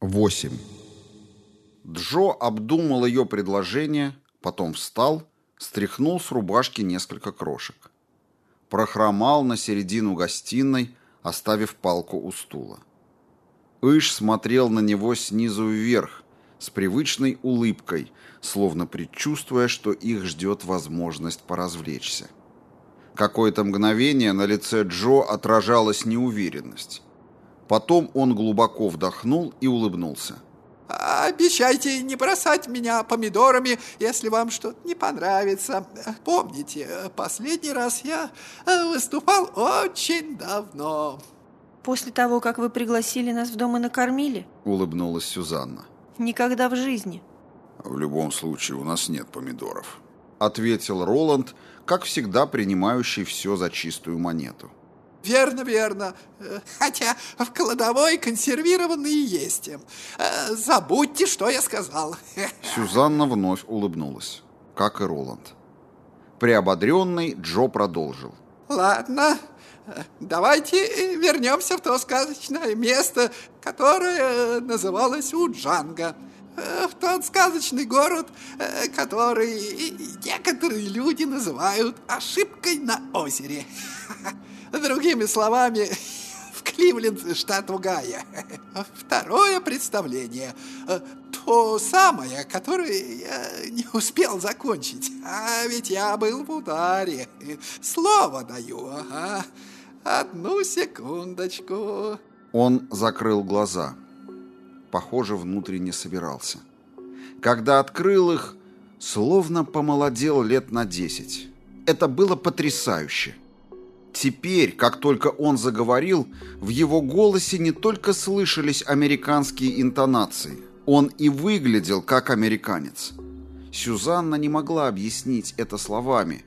8. Джо обдумал ее предложение, потом встал, стряхнул с рубашки несколько крошек. Прохромал на середину гостиной, оставив палку у стула. Иш смотрел на него снизу вверх, с привычной улыбкой, словно предчувствуя, что их ждет возможность поразвлечься. Какое-то мгновение на лице Джо отражалась неуверенность. Потом он глубоко вдохнул и улыбнулся. Обещайте не бросать меня помидорами, если вам что-то не понравится. Помните, последний раз я выступал очень давно. После того, как вы пригласили нас в дом и накормили? Улыбнулась Сюзанна. Никогда в жизни. В любом случае у нас нет помидоров. Ответил Роланд, как всегда принимающий все за чистую монету. Верно, верно. Хотя в кладовой консервированные есть. Э, забудьте, что я сказал. Сюзанна вновь улыбнулась, как и Роланд. Приободренный Джо продолжил. Ладно, давайте вернемся в то сказочное место, которое называлось Уджанга. В тот сказочный город, который некоторые люди называют ошибкой на озере. Другими словами, в Кливленд, штат Угая. Второе представление. То самое, которое я не успел закончить. А ведь я был в ударе. Слово даю, ага. Одну секундочку. Он закрыл глаза. Похоже, внутренне собирался. Когда открыл их, словно помолодел лет на десять. Это было потрясающе. Теперь, как только он заговорил, в его голосе не только слышались американские интонации, он и выглядел как американец. Сюзанна не могла объяснить это словами,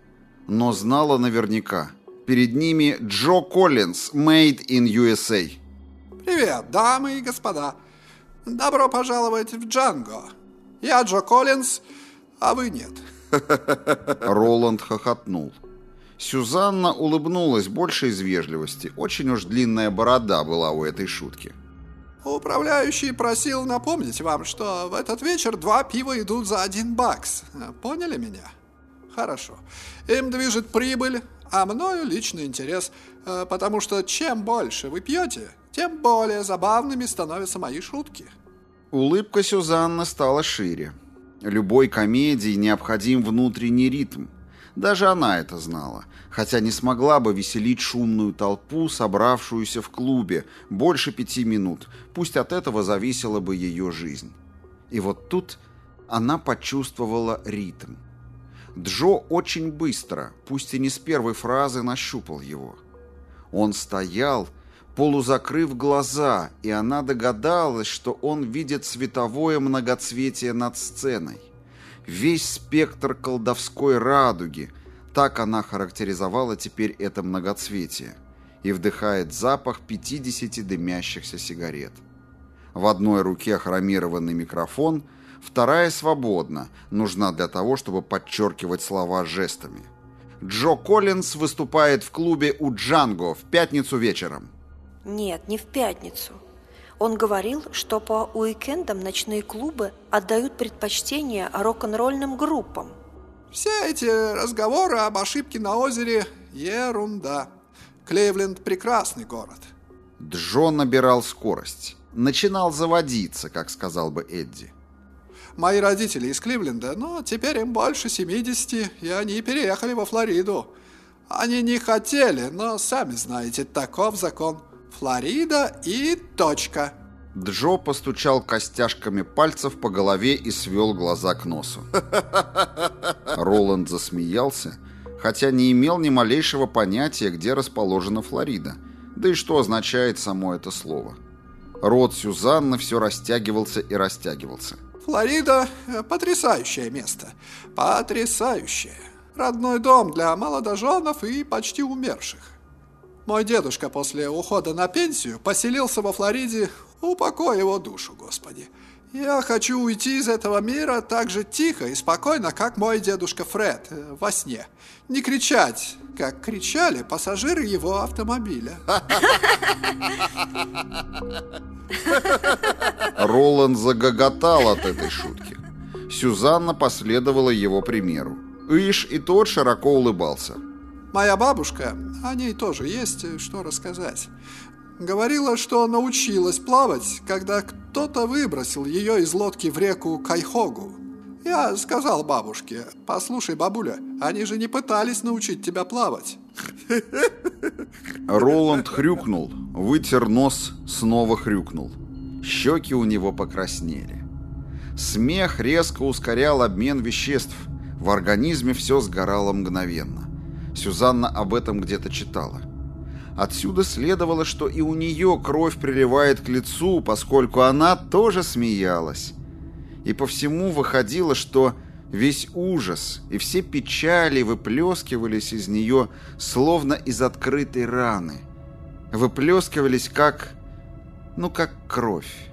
но знала наверняка. Перед ними Джо Коллинз, Made in USA. Привет, дамы и господа. Добро пожаловать в Джанго. Я Джо Коллинз, а вы нет. Роланд хохотнул. Сюзанна улыбнулась больше из вежливости. Очень уж длинная борода была у этой шутки. Управляющий просил напомнить вам, что в этот вечер два пива идут за один бакс. Поняли меня? Хорошо. Им движет прибыль, а мною личный интерес, э, потому что чем больше вы пьете, тем более забавными становятся мои шутки. Улыбка Сюзанны стала шире. Любой комедии необходим внутренний ритм – даже она это знала, хотя не смогла бы веселить шумную толпу, собравшуюся в клубе, больше пяти минут, пусть от этого зависела бы ее жизнь. И вот тут она почувствовала ритм. Джо очень быстро, пусть и не с первой фразы, нащупал его. Он стоял, полузакрыв глаза, и она догадалась, что он видит световое многоцветие над сценой весь спектр колдовской радуги, так она характеризовала теперь это многоцветие, и вдыхает запах 50 дымящихся сигарет. В одной руке хромированный микрофон, вторая свободна, нужна для того, чтобы подчеркивать слова жестами. Джо Коллинз выступает в клубе у Джанго в пятницу вечером. Нет, не в пятницу. Он говорил, что по уикендам ночные клубы отдают предпочтение рок-н-ролльным группам. Все эти разговоры об ошибке на озере – ерунда. Кливленд – прекрасный город. Джо набирал скорость. Начинал заводиться, как сказал бы Эдди. Мои родители из Кливленда, но теперь им больше 70, и они переехали во Флориду. Они не хотели, но сами знаете, таков закон – Флорида и точка. Джо постучал костяшками пальцев по голове и свел глаза к носу. Роланд засмеялся, хотя не имел ни малейшего понятия, где расположена Флорида, да и что означает само это слово. Рот Сюзанны все растягивался и растягивался. Флорида – потрясающее место. Потрясающее. Родной дом для молодоженов и почти умерших. Мой дедушка после ухода на пенсию поселился во Флориде, упокой его душу, Господи. Я хочу уйти из этого мира так же тихо и спокойно, как мой дедушка Фред э, во сне. Не кричать, как кричали пассажиры его автомобиля. Роланд загоготал от этой шутки. Сюзанна последовала его примеру. Иш и тот широко улыбался. Моя бабушка, о ней тоже есть что рассказать. Говорила, что научилась плавать, когда кто-то выбросил ее из лодки в реку Кайхогу. Я сказал бабушке, послушай, бабуля, они же не пытались научить тебя плавать. Роланд хрюкнул, вытер нос, снова хрюкнул. Щеки у него покраснели. Смех резко ускорял обмен веществ. В организме все сгорало мгновенно. Сюзанна об этом где-то читала. Отсюда следовало, что и у нее кровь приливает к лицу, поскольку она тоже смеялась. И по всему выходило, что весь ужас и все печали выплескивались из нее, словно из открытой раны. Выплескивались как... ну, как кровь.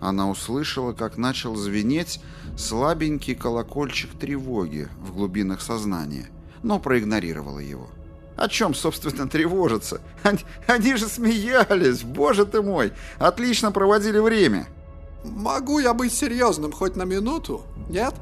Она услышала, как начал звенеть слабенький колокольчик тревоги в глубинах сознания, но проигнорировала его. О чем, собственно, тревожиться? Они, они же смеялись, боже ты мой, отлично проводили время. Могу я быть серьезным хоть на минуту? Нет?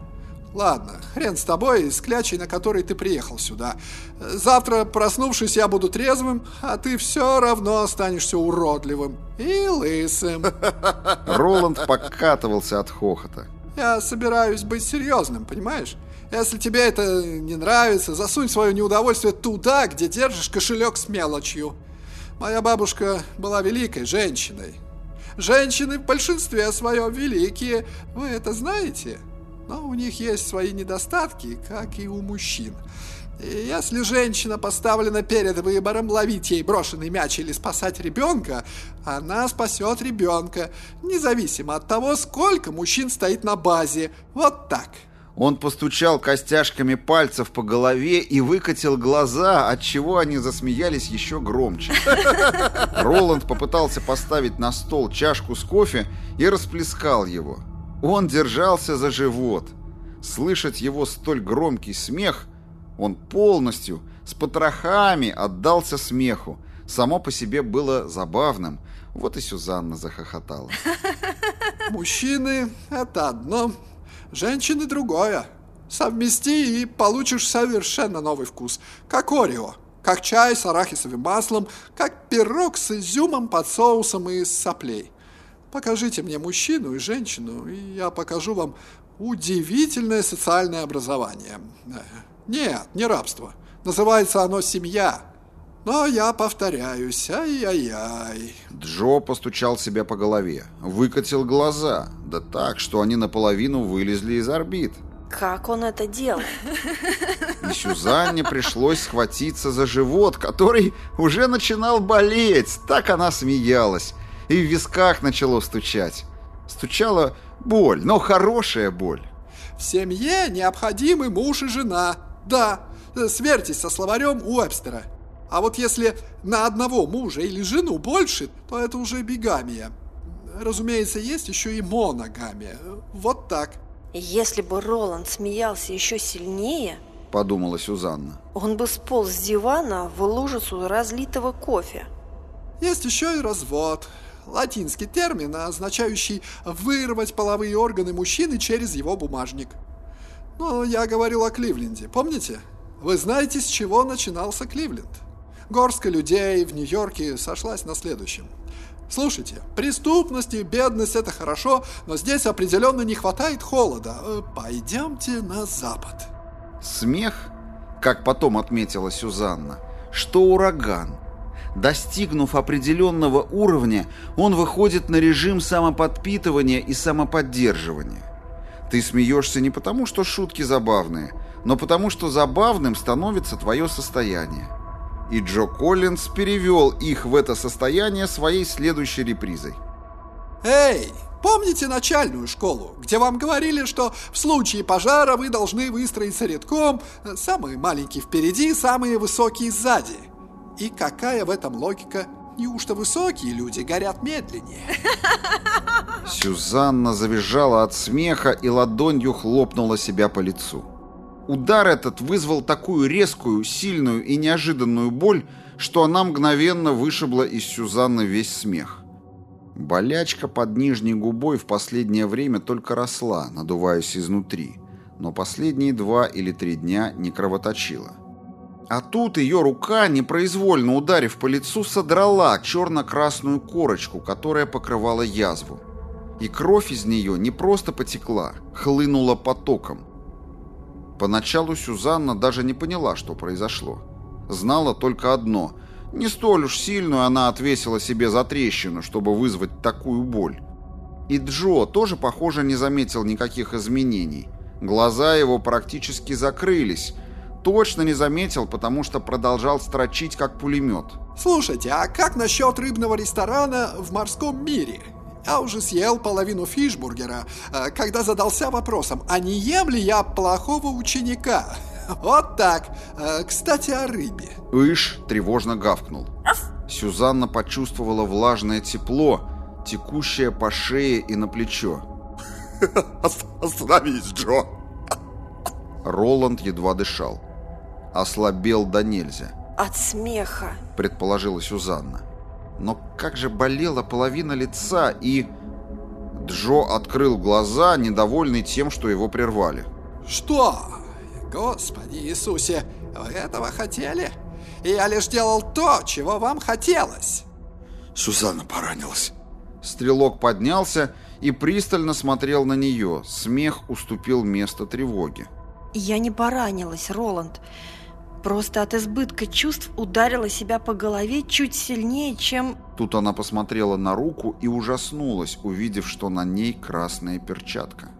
Ладно, хрен с тобой и с клячей, на которой ты приехал сюда. Завтра, проснувшись, я буду трезвым, а ты все равно останешься уродливым и лысым. Роланд покатывался от хохота. Я собираюсь быть серьезным, понимаешь? Если тебе это не нравится, засунь свое неудовольствие туда, где держишь кошелек с мелочью. Моя бабушка была великой женщиной. Женщины в большинстве своем великие, вы это знаете? Но у них есть свои недостатки, как и у мужчин. И если женщина поставлена перед выбором ловить ей брошенный мяч или спасать ребенка, она спасет ребенка, независимо от того, сколько мужчин стоит на базе. Вот так. Он постучал костяшками пальцев по голове и выкатил глаза, от чего они засмеялись еще громче. Роланд попытался поставить на стол чашку с кофе и расплескал его. Он держался за живот. Слышать его столь громкий смех, он полностью, с потрохами отдался смеху. Само по себе было забавным. Вот и Сюзанна захохотала. Мужчины — это одно, Женщины другое. Совмести и получишь совершенно новый вкус. Как Орео. Как чай с арахисовым маслом. Как пирог с изюмом под соусом из соплей. Покажите мне мужчину и женщину, и я покажу вам удивительное социальное образование. Нет, не рабство. Называется оно семья. Но я повторяюсь, ай-яй-яй. Джо постучал себя по голове, выкатил глаза, да так, что они наполовину вылезли из орбит. Как он это делает? И Сюзанне пришлось схватиться за живот, который уже начинал болеть. Так она смеялась. И в висках начало стучать. Стучала боль, но хорошая боль. В семье необходимы муж и жена. Да, сверьтесь со словарем Уэбстера. А вот если на одного мужа или жену больше, то это уже бигамия. Разумеется, есть еще и моногамия. Вот так. Если бы Роланд смеялся еще сильнее, подумала Сюзанна, он бы сполз с дивана в лужицу разлитого кофе. Есть еще и развод. Латинский термин, означающий «вырвать половые органы мужчины через его бумажник». Но я говорил о Кливленде, помните? Вы знаете, с чего начинался Кливленд? Горстка людей в Нью-Йорке сошлась на следующем. Слушайте, преступность и бедность это хорошо, но здесь определенно не хватает холода. Э, пойдемте на запад. Смех, как потом отметила Сюзанна, что ураган. Достигнув определенного уровня, он выходит на режим самоподпитывания и самоподдерживания. Ты смеешься не потому, что шутки забавные, но потому, что забавным становится твое состояние и Джо Коллинз перевел их в это состояние своей следующей репризой. «Эй, помните начальную школу, где вам говорили, что в случае пожара вы должны выстроиться рядком, самые маленькие впереди, самые высокие сзади? И какая в этом логика? Неужто высокие люди горят медленнее?» Сюзанна завизжала от смеха и ладонью хлопнула себя по лицу. Удар этот вызвал такую резкую, сильную и неожиданную боль, что она мгновенно вышибла из Сюзанны весь смех. Болячка под нижней губой в последнее время только росла, надуваясь изнутри, но последние два или три дня не кровоточила. А тут ее рука, непроизвольно ударив по лицу, содрала черно-красную корочку, которая покрывала язву. И кровь из нее не просто потекла, хлынула потоком. Поначалу Сюзанна даже не поняла, что произошло. Знала только одно – не столь уж сильную она отвесила себе за трещину, чтобы вызвать такую боль. И Джо тоже, похоже, не заметил никаких изменений. Глаза его практически закрылись. Точно не заметил, потому что продолжал строчить, как пулемет. Слушайте, а как насчет рыбного ресторана в морском мире? Я уже съел половину фишбургера, э, когда задался вопросом, а не ем ли я плохого ученика? Вот так. Э, кстати, о рыбе. Иш тревожно гавкнул. Сюзанна почувствовала влажное тепло, текущее по шее и на плечо. Остановись, Джо. Роланд едва дышал. Ослабел до нельзя. От смеха, предположила Сюзанна. Но как же болела половина лица и... Джо открыл глаза, недовольный тем, что его прервали. Что? Господи Иисусе, вы этого хотели? Я лишь делал то, чего вам хотелось. Сюзанна поранилась. Стрелок поднялся и пристально смотрел на нее. Смех уступил место тревоге. Я не поранилась, Роланд. Просто от избытка чувств ударила себя по голове чуть сильнее, чем... Тут она посмотрела на руку и ужаснулась, увидев, что на ней красная перчатка.